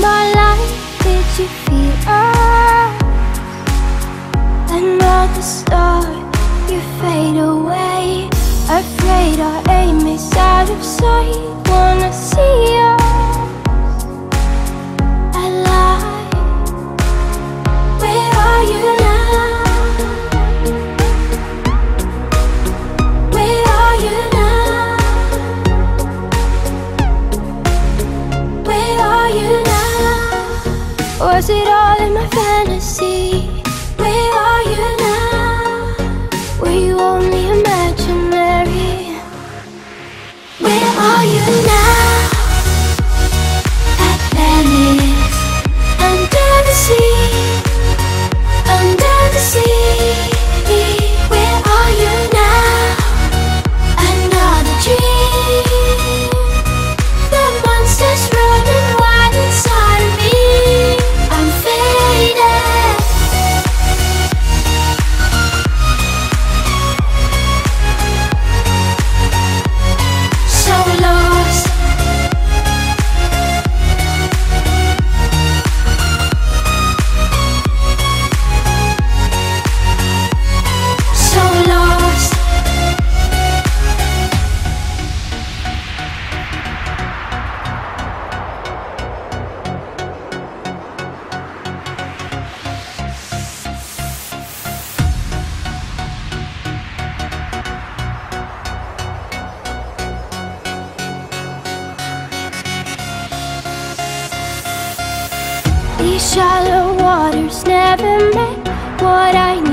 found light, did you feel us? Another star, you fade away Afraid our aim is out of sight Wanna see you Or is it all in my fantasy? These shallow waters never met what I